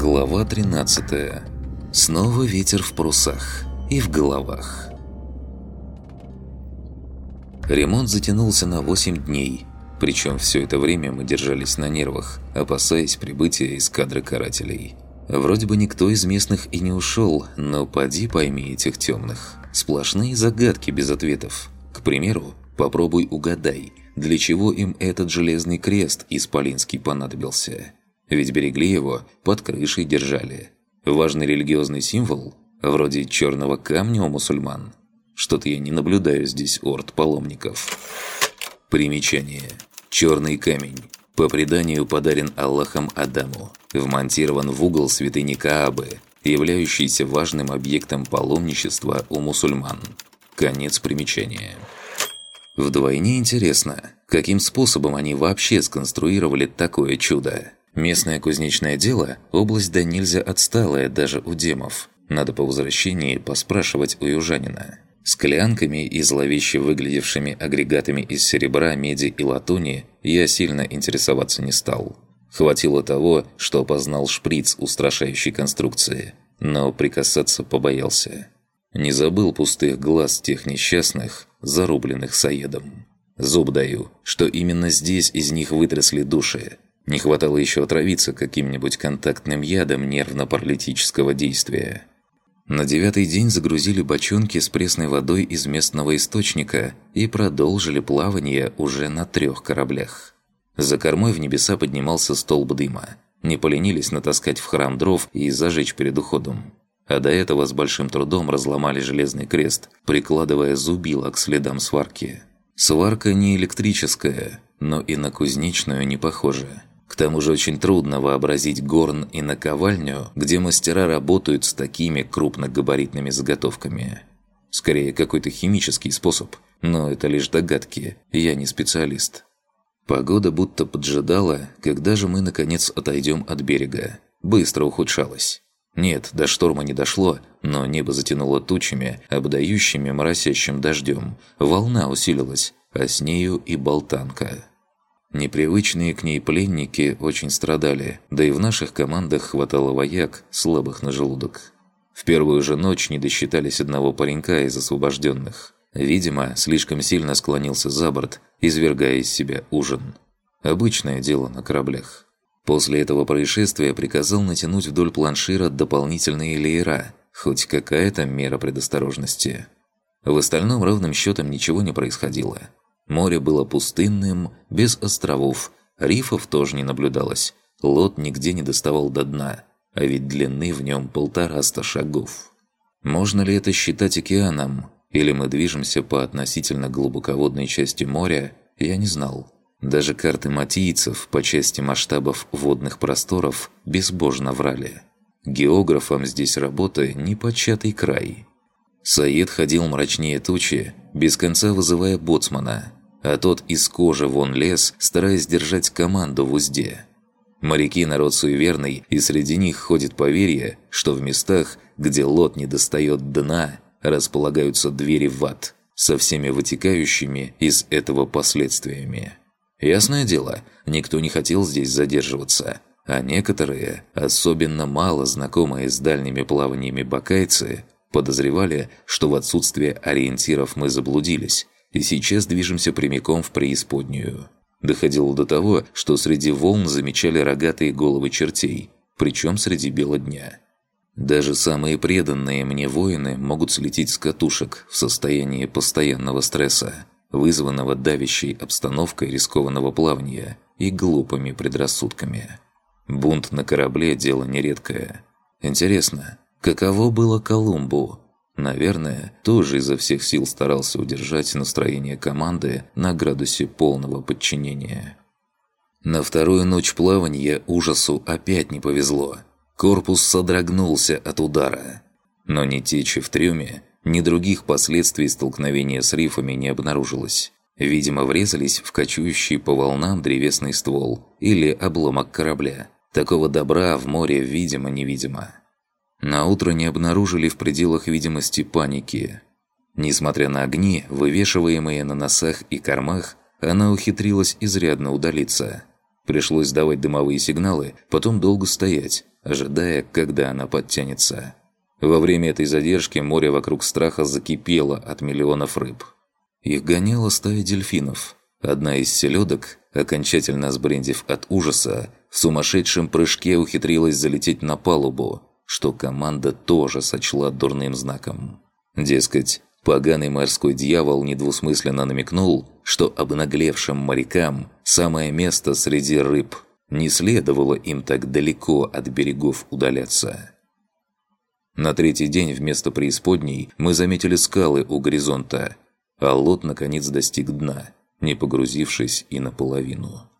Глава 13. Снова ветер в парусах и в головах. Ремонт затянулся на 8 дней, причем все это время мы держались на нервах, опасаясь прибытия эскадры карателей. Вроде бы никто из местных и не ушел, но поди пойми этих темных. Сплошные загадки без ответов. К примеру, попробуй угадай, для чего им этот железный крест исполинский понадобился. Ведь берегли его, под крышей держали. Важный религиозный символ, вроде черного камня у мусульман. Что-то я не наблюдаю здесь орд паломников. Примечание. Черный камень. По преданию подарен Аллахом Адаму. Вмонтирован в угол святыни Каабы, являющийся важным объектом паломничества у мусульман. Конец примечания. Вдвойне интересно, каким способом они вообще сконструировали такое чудо. Местное кузнечное дело – область да нельзя отсталая даже у демов. Надо по возвращении поспрашивать у южанина. Склянками и зловеще выглядевшими агрегатами из серебра, меди и латуни я сильно интересоваться не стал. Хватило того, что опознал шприц устрашающей конструкции, но прикасаться побоялся. Не забыл пустых глаз тех несчастных, зарубленных Саедом. Зуб даю, что именно здесь из них вытросли души – не хватало еще отравиться каким-нибудь контактным ядом нервно-паралитического действия. На девятый день загрузили бочонки с пресной водой из местного источника и продолжили плавание уже на трех кораблях. За кормой в небеса поднимался столб дыма. Не поленились натаскать в храм дров и зажечь перед уходом. А до этого с большим трудом разломали железный крест, прикладывая зубило к следам сварки. Сварка не электрическая, но и на кузнечную не похожа. К тому же очень трудно вообразить горн и наковальню, где мастера работают с такими крупногабаритными заготовками. Скорее, какой-то химический способ, но это лишь догадки, я не специалист. Погода будто поджидала, когда же мы наконец отойдем от берега. Быстро ухудшалась. Нет, до шторма не дошло, но небо затянуло тучами, обдающими моросящим дождем. Волна усилилась, а с нею и болтанка. Непривычные к ней пленники очень страдали, да и в наших командах хватало вояк, слабых на желудок. В первую же ночь не досчитались одного паренька из освобожденных. Видимо, слишком сильно склонился за борт, извергая из себя ужин. Обычное дело на кораблях. После этого происшествия приказал натянуть вдоль планшира дополнительные леера, хоть какая-то мера предосторожности. В остальном ровным счетом ничего не происходило. Море было пустынным, без островов, рифов тоже не наблюдалось, лот нигде не доставал до дна, а ведь длины в нем полтораста шагов. Можно ли это считать океаном, или мы движемся по относительно глубоководной части моря, я не знал. Даже карты матийцев по части масштабов водных просторов безбожно врали. Географам здесь работа непочатый край. Саид ходил мрачнее тучи, без конца вызывая боцмана – а тот из кожи вон лез, стараясь держать команду в узде. Моряки народ суеверный, и среди них ходит поверье, что в местах, где лот не достает дна, располагаются двери в ад, со всеми вытекающими из этого последствиями. Ясное дело, никто не хотел здесь задерживаться, а некоторые, особенно мало знакомые с дальними плаваниями бакайцы, подозревали, что в отсутствие ориентиров мы заблудились, и сейчас движемся прямиком в преисподнюю. Доходило до того, что среди волн замечали рогатые головы чертей, причем среди бела дня. Даже самые преданные мне воины могут слететь с катушек в состоянии постоянного стресса, вызванного давящей обстановкой рискованного плавания и глупыми предрассудками. Бунт на корабле – дело нередкое. Интересно, каково было Колумбу, Наверное, тоже изо всех сил старался удержать настроение команды на градусе полного подчинения. На вторую ночь плавания ужасу опять не повезло. Корпус содрогнулся от удара. Но ни течи в трюме, ни других последствий столкновения с рифами не обнаружилось. Видимо, врезались в кочующий по волнам древесный ствол или обломок корабля. Такого добра в море видимо-невидимо. На утро не обнаружили в пределах видимости паники. Несмотря на огни, вывешиваемые на носах и кормах, она ухитрилась изрядно удалиться. Пришлось давать дымовые сигналы, потом долго стоять, ожидая, когда она подтянется. Во время этой задержки море вокруг страха закипело от миллионов рыб. Их гоняла стая дельфинов. Одна из селедок, окончательно сбрендив от ужаса, в сумасшедшем прыжке ухитрилась залететь на палубу, что команда тоже сочла дурным знаком. Дескать, поганый морской дьявол недвусмысленно намекнул, что обнаглевшим морякам самое место среди рыб. Не следовало им так далеко от берегов удаляться. На третий день вместо преисподней мы заметили скалы у горизонта, а лот наконец достиг дна, не погрузившись и наполовину.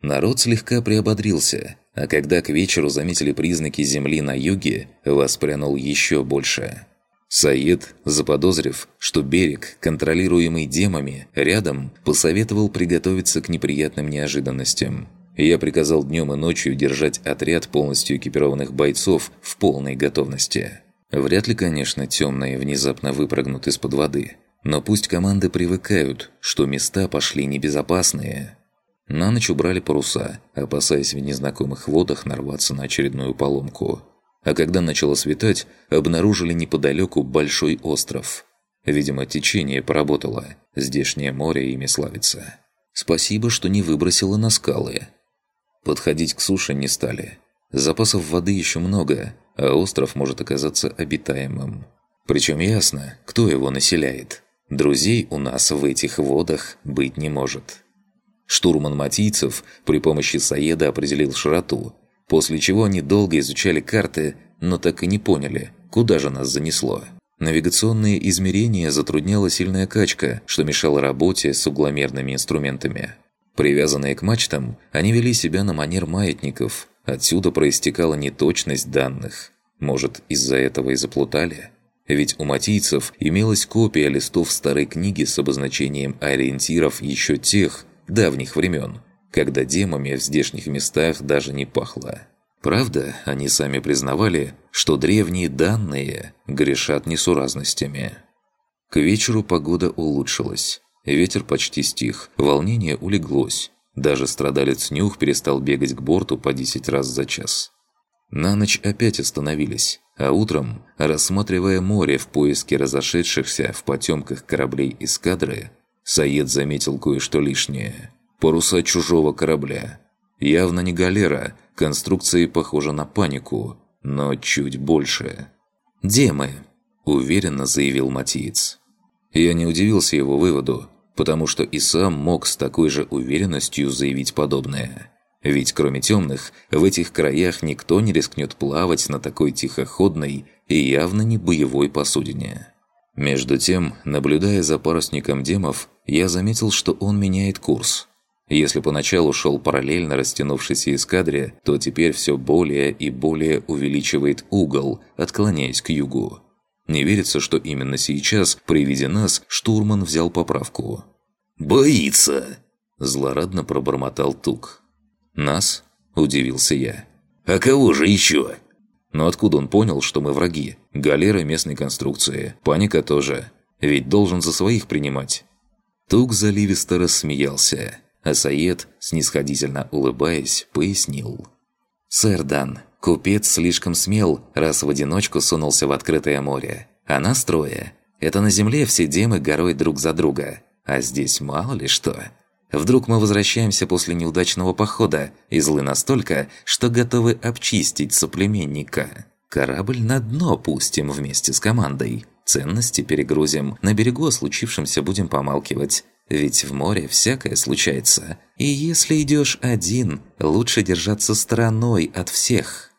Народ слегка приободрился, а когда к вечеру заметили признаки земли на юге, воспрянул еще больше. Саид, заподозрив, что берег, контролируемый демами, рядом, посоветовал приготовиться к неприятным неожиданностям – я приказал днем и ночью держать отряд полностью экипированных бойцов в полной готовности. Вряд ли, конечно, темные внезапно выпрыгнут из-под воды. Но пусть команды привыкают, что места пошли небезопасные. На ночь убрали паруса, опасаясь в незнакомых водах нарваться на очередную поломку. А когда начало светать, обнаружили неподалеку большой остров. Видимо, течение поработало. Здешнее море ими славится. Спасибо, что не выбросило на скалы. Подходить к суше не стали. Запасов воды еще много, а остров может оказаться обитаемым. Причем ясно, кто его населяет. Друзей у нас в этих водах быть не может. Штурман Матийцев при помощи Саеда определил широту, после чего они долго изучали карты, но так и не поняли, куда же нас занесло. Навигационные измерения затрудняла сильная качка, что мешало работе с угломерными инструментами. Привязанные к мачтам, они вели себя на манер маятников. Отсюда проистекала неточность данных. Может, из-за этого и заплутали? Ведь у матийцев имелась копия листов старой книги с обозначением ориентиров еще тех, давних времен, когда демами в здешних местах даже не пахло. Правда, они сами признавали, что древние данные грешат несуразностями. К вечеру погода улучшилась. Ветер почти стих, волнение улеглось. Даже страдалец Нюх перестал бегать к борту по 10 раз за час. На ночь опять остановились, а утром, рассматривая море в поиске разошедшихся в потемках кораблей эскадры, Саед заметил кое-что лишнее. Паруса чужого корабля. Явно не галера, конструкции похожи на панику, но чуть больше. «Демы», – уверенно заявил Матиец. Я не удивился его выводу, потому что и сам мог с такой же уверенностью заявить подобное. Ведь кроме темных, в этих краях никто не рискнет плавать на такой тихоходной и явно не боевой посудине. Между тем, наблюдая за парусником демов, я заметил, что он меняет курс. Если поначалу шел параллельно растянувшейся эскадре, то теперь все более и более увеличивает угол, отклоняясь к югу. Не верится, что именно сейчас, при виде нас, штурман взял поправку. «Боится!» – злорадно пробормотал Тук. «Нас?» – удивился я. «А кого же еще?» Но откуда он понял, что мы враги? Галера местной конструкции. Паника тоже. Ведь должен за своих принимать. Тук заливисто рассмеялся, а Саед, снисходительно улыбаясь, пояснил. «Сэр Дан, Купец слишком смел, раз в одиночку сунулся в открытое море. А нас трое. Это на земле все демы горой друг за друга. А здесь мало ли что. Вдруг мы возвращаемся после неудачного похода и злы настолько, что готовы обчистить соплеменника. Корабль на дно пустим вместе с командой. Ценности перегрузим, на берегу о случившемся будем помалкивать. Ведь в море всякое случается. И если идешь один, лучше держаться стороной от всех.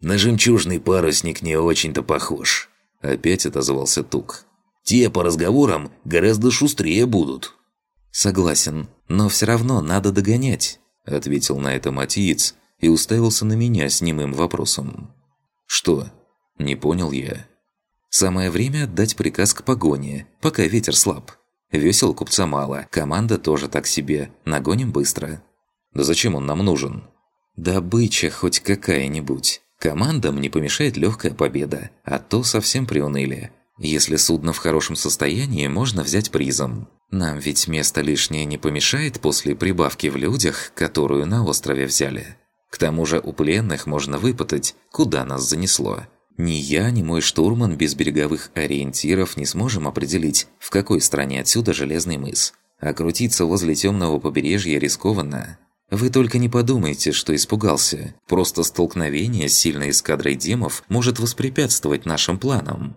«На жемчужный парусник не очень-то похож», – опять отозвался Тук. «Те по разговорам гораздо шустрее будут». «Согласен, но все равно надо догонять», – ответил на это Матиец и уставился на меня с немым вопросом. «Что?» – не понял я. «Самое время отдать приказ к погоне, пока ветер слаб. Весел купца мало, команда тоже так себе, нагоним быстро». «Да зачем он нам нужен?» «Добыча хоть какая-нибудь. Командам не помешает легкая победа, а то совсем приуныли. Если судно в хорошем состоянии, можно взять призом. Нам ведь место лишнее не помешает после прибавки в людях, которую на острове взяли. К тому же у пленных можно выпытать, куда нас занесло. Ни я, ни мой штурман без береговых ориентиров не сможем определить, в какой стране отсюда Железный мыс. А крутиться возле темного побережья рискованно. Вы только не подумайте, что испугался. Просто столкновение с сильной эскадрой демов может воспрепятствовать нашим планам.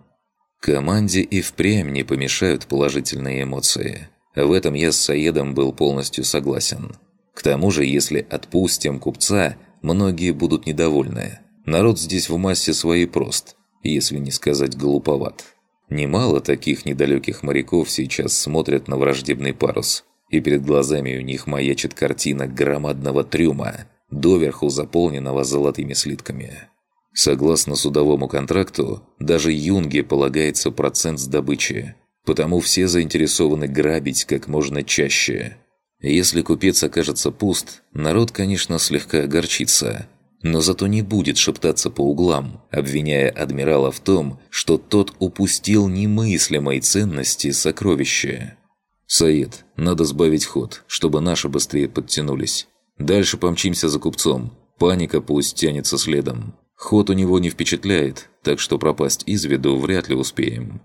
Команде и впрямь не помешают положительные эмоции. В этом я с Саедом был полностью согласен. К тому же, если отпустим купца, многие будут недовольны. Народ здесь в массе своей прост, если не сказать глуповат. Немало таких недалеких моряков сейчас смотрят на враждебный парус – и перед глазами у них маячит картина громадного трюма, доверху заполненного золотыми слитками. Согласно судовому контракту, даже Юнге полагается процент с добычи, потому все заинтересованы грабить как можно чаще. Если купец окажется пуст, народ, конечно, слегка огорчится, но зато не будет шептаться по углам, обвиняя адмирала в том, что тот упустил немыслимой ценности сокровища. «Саид, надо сбавить ход, чтобы наши быстрее подтянулись. Дальше помчимся за купцом. Паника пусть тянется следом. Ход у него не впечатляет, так что пропасть из виду вряд ли успеем».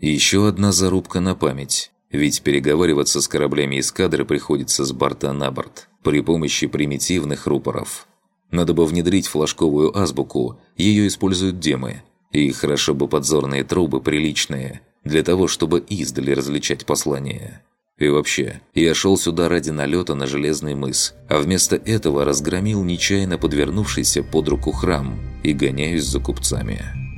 Еще одна зарубка на память. Ведь переговариваться с кораблями эскадры приходится с борта на борт, при помощи примитивных рупоров. Надо бы внедрить флажковую азбуку, ее используют демы. И хорошо бы подзорные трубы приличные – для того, чтобы издали различать послания. И вообще, я шел сюда ради налета на Железный мыс, а вместо этого разгромил нечаянно подвернувшийся под руку храм и гоняюсь за купцами».